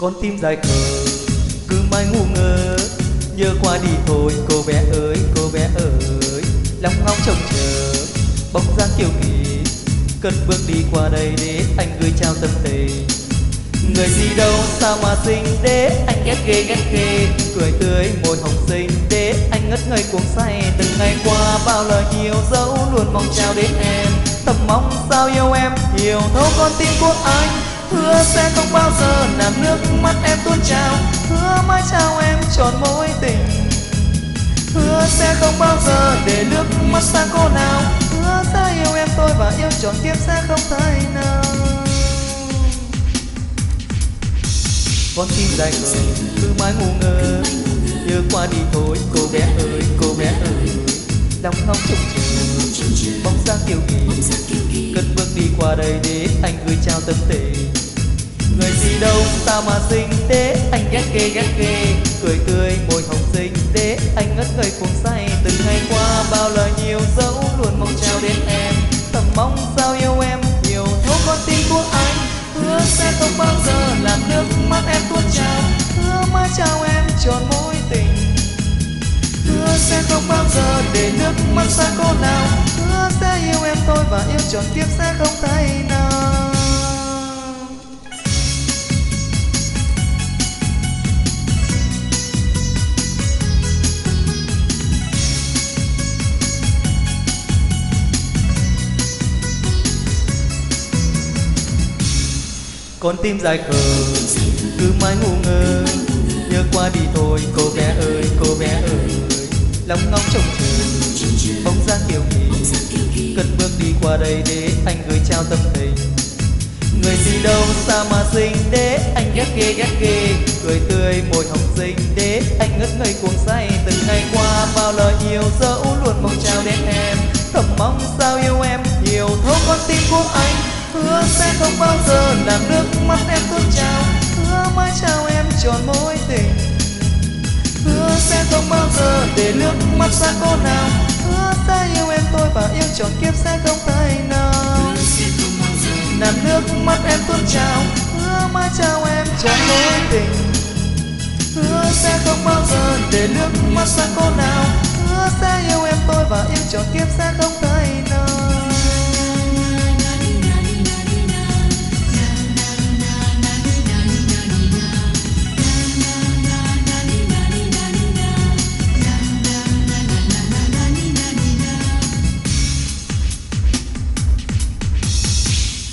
con tim dài khờ cứ mãi ngu ngơ, nhớ qua đi thôi, cô bé ơi, cô bé ơi. Lòng ngóng trông chờ, bóng dáng kiêu kỳ cất bước đi qua đây để anh gửi trao tâm tình người đi đâu sao mà xinh để anh ghét ghê ghét ghê. Cười tươi môi hồng xinh để anh ngất ngây cuồng say. Từng ngày qua bao lời nhiều dấu luôn mong trao đến em. Thầm mong sao yêu em, hiểu thấu con tim của anh. Hứa sẽ không bao giờ làm nước mắt em tuôn trào. Hứa mãi trao em trọn mối tình. Hứa sẽ không bao giờ để nước mắt xa cô nào. Hứa sẽ yêu em tôi và yêu trọn kiếp sẽ không thay nào con tim dài khờ cứ mãi ngu ngơ. Nhớ qua đi thôi cô bé ơi cô bé ơi. Lòng ngóng trông chờ bóng dáng kiêu kỳ. Cất bước đi qua đây để anh gửi trao tâm tình người gì đâu sao mà xinh thế anh ghét ghê ghét ghê. Cười tươi mắt xa cô nào? Hứa sẽ yêu em tôi và yêu trọn kiếp sẽ không thay nào. Con tim dài khờ, cứ mãi ngu ngơ. Nhớ qua đi thôi, cô bé ơi, cô bé ơi lòng ngóng trông chờ. Bóng dáng kiều kỳ cất bước đi qua đây để anh gửi trao tâm tình. Người gì đâu xa mà xinh để anh ghét ghê ghét ghê. Cười tươi môi hồng xinh để anh ngất ngây cuồng say từng ngày qua. Bao lời yêu dẫu luôn mong trao đến em. Thầm mong sao yêu em nhiều thấu con tim của anh. Hứa sẽ không bao giờ làm nước mắt em tuôn trào. Hứa mãi trao em trọn mối tình. Hứa sẽ không bao giờ để mắt xa cô nào? Hứa sẽ yêu em tôi và yêu trọn kiếp sẽ không thay nào làm nước mắt em tuôn trào, hứa mãi trao em trọn mối tình. Hứa sẽ không bao giờ để nước mắt xa cô nào. Hứa sẽ yêu em tôi và yêu trọn kiếp sẽ